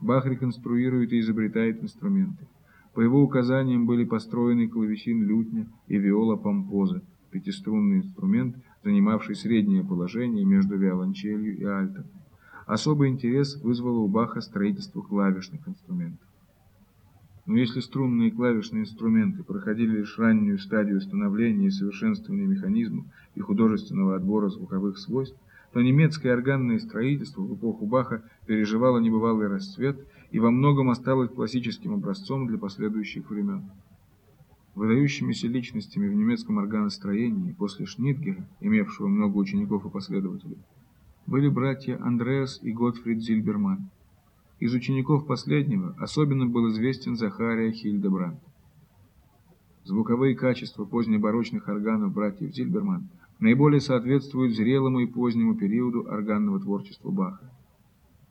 Бах реконструирует и изобретает инструменты. По его указаниям были построены клавесин лютня и виола помпоза, пятиструнный инструмент, занимавший среднее положение между виолончелью и альтом. Особый интерес вызвало у Баха строительство клавишных инструментов. Но если струнные и клавишные инструменты проходили лишь раннюю стадию становления и совершенствования механизмов и художественного отбора звуковых свойств, то немецкое органное строительство в эпоху Баха переживало небывалый расцвет и во многом осталось классическим образцом для последующих времен. Выдающимися личностями в немецком органостроении после Шнитгера, имевшего много учеников и последователей, были братья Андреас и Готфрид Зильберман. Из учеников последнего особенно был известен Захария Хильдебранд. Звуковые качества позднебарочных органов братьев Зильберман наиболее соответствуют зрелому и позднему периоду органного творчества Баха.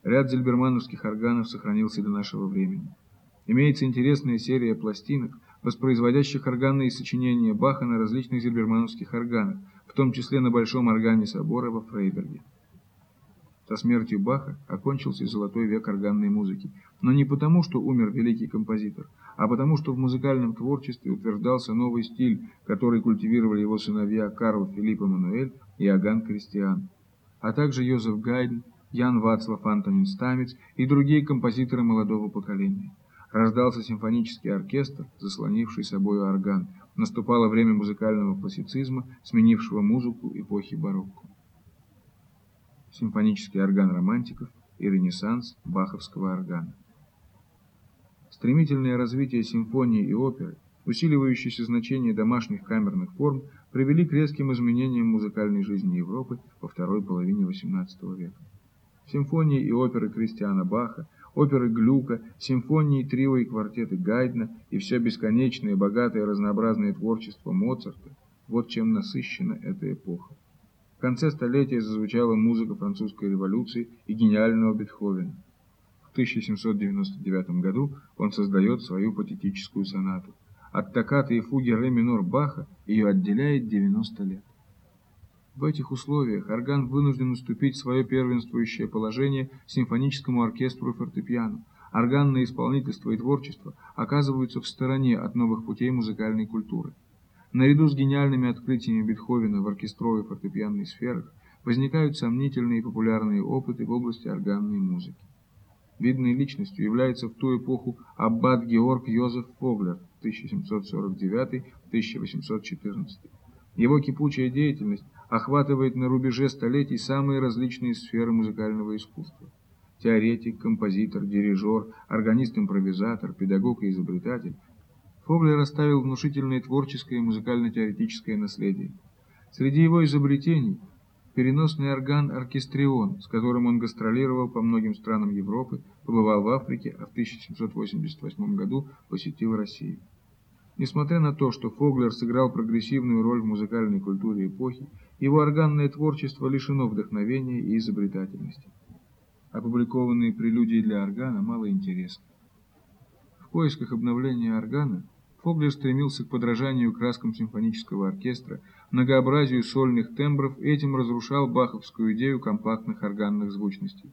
Ряд зильбермановских органов сохранился до нашего времени. Имеется интересная серия пластинок, воспроизводящих органные сочинения Баха на различных зильбермановских органах, в том числе на Большом органе собора во Фрейберге. Со смертью Баха окончился золотой век органной музыки, но не потому, что умер великий композитор, а потому, что в музыкальном творчестве утверждался новый стиль, который культивировали его сыновья Карл Филипп Эммануэль и Аган Кристиан, а также Йозеф Гайден, Ян Вацлав Антонин Стамец и другие композиторы молодого поколения. Рождался симфонический оркестр, заслонивший собой орган. Наступало время музыкального классицизма, сменившего музыку эпохи барокко симфонический орган романтиков и ренессанс баховского органа. Стремительное развитие симфонии и оперы, усиливающееся значение домашних камерных форм, привели к резким изменениям музыкальной жизни Европы во второй половине XVIII века. Симфонии и оперы Кристиана Баха, оперы Глюка, симфонии, трио и квартеты Гайдна и все бесконечное, богатое, разнообразное творчество Моцарта – вот чем насыщена эта эпоха. В конце столетия зазвучала музыка французской революции и гениального Бетховена. В 1799 году он создает свою патетическую сонату. От токкаты и фуги ре минор Баха ее отделяет 90 лет. В этих условиях орган вынужден уступить свое первенствующее положение симфоническому оркестру и фортепиано. Органное исполнительство и творчество оказываются в стороне от новых путей музыкальной культуры. Наряду с гениальными открытиями Бетховена в оркестровой фортепианной сферах возникают сомнительные и популярные опыты в области органной музыки. Видной личностью является в ту эпоху аббат Георг Йозеф Фоглер 1749-1814. Его кипучая деятельность охватывает на рубеже столетий самые различные сферы музыкального искусства. Теоретик, композитор, дирижер, органист-импровизатор, педагог и изобретатель – Фоглер оставил внушительное творческое и музыкально-теоретическое наследие. Среди его изобретений переносный орган «Оркестрион», с которым он гастролировал по многим странам Европы, побывал в Африке, а в 1788 году посетил Россию. Несмотря на то, что Фоглер сыграл прогрессивную роль в музыкальной культуре эпохи, его органное творчество лишено вдохновения и изобретательности. Опубликованные прелюдии для органа мало интересны. В поисках обновления органа Фоглер стремился к подражанию краскам симфонического оркестра, многообразию сольных тембров этим разрушал баховскую идею компактных органных звучностей.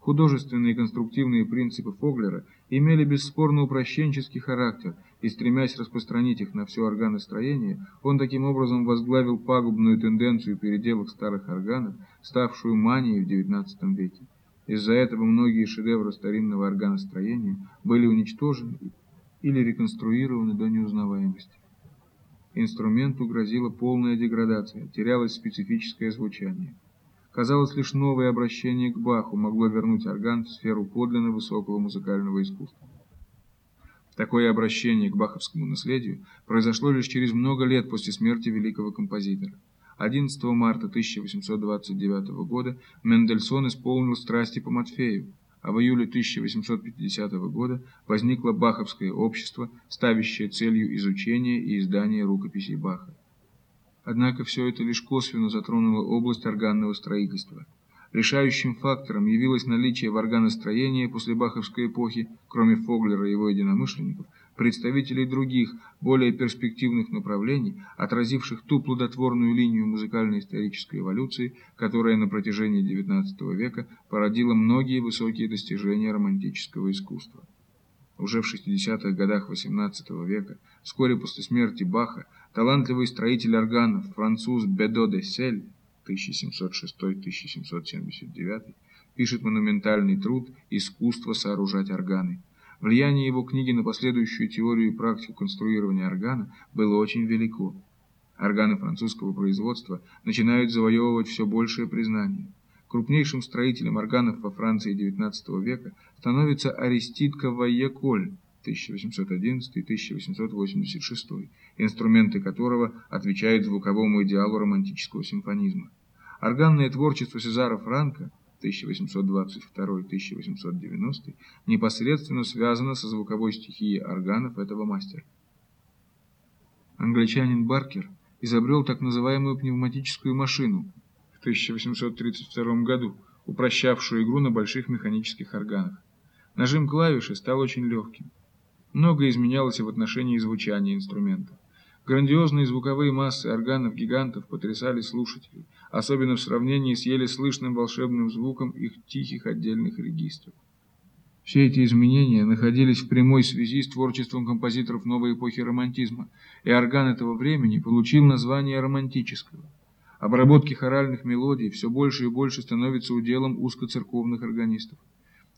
Художественные и конструктивные принципы Фоглера имели бесспорно упрощенческий характер, и стремясь распространить их на все органостроение, он таким образом возглавил пагубную тенденцию переделок старых органов, ставшую манией в XIX веке. Из-за этого многие шедевры старинного органостроения были уничтожены или реконструированы до неузнаваемости. Инструменту грозила полная деградация, терялось специфическое звучание. Казалось, лишь новое обращение к Баху могло вернуть орган в сферу подлинно высокого музыкального искусства. Такое обращение к баховскому наследию произошло лишь через много лет после смерти великого композитора. 11 марта 1829 года Мендельсон исполнил страсти по Матфею, а в июле 1850 года возникло Баховское общество, ставящее целью изучения и издания рукописей Баха. Однако все это лишь косвенно затронуло область органного строительства. Решающим фактором явилось наличие в органостроении после баховской эпохи, кроме Фоглера и его единомышленников, представителей других, более перспективных направлений, отразивших ту плодотворную линию музыкально-исторической эволюции, которая на протяжении XIX века породила многие высокие достижения романтического искусства. Уже в 60-х годах XVIII века, вскоре после смерти Баха, талантливый строитель органов француз Бедо де Сель 1706-1779 пишет монументальный труд «Искусство сооружать органы». Влияние его книги на последующую теорию и практику конструирования органа было очень велико. Органы французского производства начинают завоевывать все большее признание. Крупнейшим строителем органов во Франции XIX века становится Аристид Кавайяколь 1811-1886, инструменты которого отвечают звуковому идеалу романтического симфонизма. Органное творчество Сезара Франка 1822-1890 непосредственно связано со звуковой стихией органов этого мастера. Англичанин Баркер изобрел так называемую пневматическую машину в 1832 году, упрощавшую игру на больших механических органах. Нажим клавиши стал очень легким. Многое изменялось и в отношении звучания инструмента. Грандиозные звуковые массы органов-гигантов потрясали слушателей, особенно в сравнении с еле слышным волшебным звуком их тихих отдельных регистров. Все эти изменения находились в прямой связи с творчеством композиторов новой эпохи романтизма, и орган этого времени получил название романтического. Обработки хоральных мелодий все больше и больше становятся уделом узкоцерковных органистов.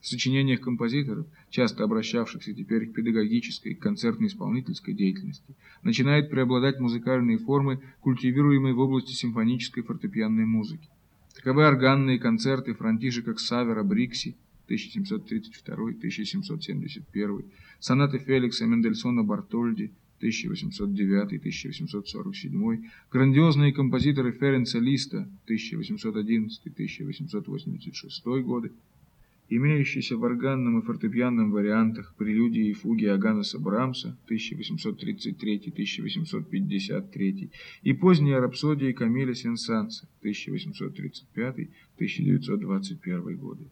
В сочинениях композиторов, часто обращавшихся теперь к педагогической, концертно-исполнительской деятельности, начинают преобладать музыкальные формы, культивируемые в области симфонической фортепианной музыки. Таковы органные концерты Франтишека Ксавера Брикси 1732-1771, сонаты Феликса Мендельсона Бартольди 1809-1847, грандиозные композиторы Ференца Листа 1811-1886 годы, имеющийся в органном и фортепианном вариантах прелюдии и фуги Аганеса Брамса 1833-1853 и поздние рапсодии Камиля Сен-Санса 1835-1921 годы.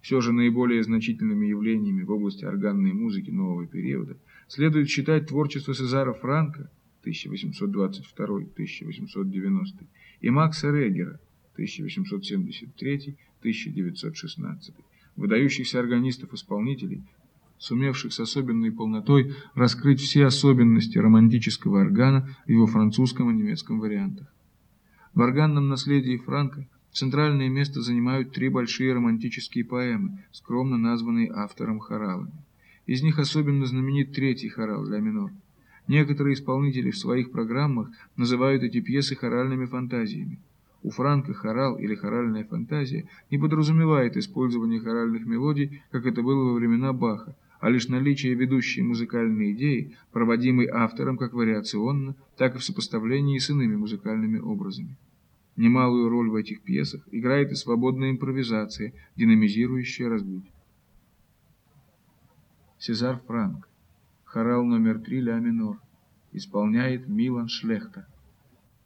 Все же наиболее значительными явлениями в области органной музыки нового периода следует считать творчество Сезара Франка 1822-1890 и Макса Регера 1873 1916, выдающихся органистов-исполнителей, сумевших с особенной полнотой раскрыть все особенности романтического органа в его французском и немецком вариантах. В органном наследии Франка центральное место занимают три большие романтические поэмы, скромно названные автором хоралами. Из них особенно знаменит третий хорал «Ля минор». Некоторые исполнители в своих программах называют эти пьесы хоральными фантазиями. У Франка хорал или хоральная фантазия не подразумевает использование хоральных мелодий, как это было во времена Баха, а лишь наличие ведущей музыкальной идеи, проводимой автором как вариационно, так и в сопоставлении с иными музыкальными образами. Немалую роль в этих пьесах играет и свободная импровизация, динамизирующая разбитие. Сезар Франк. Хорал номер 3 ля минор. Исполняет Милан Шлехта.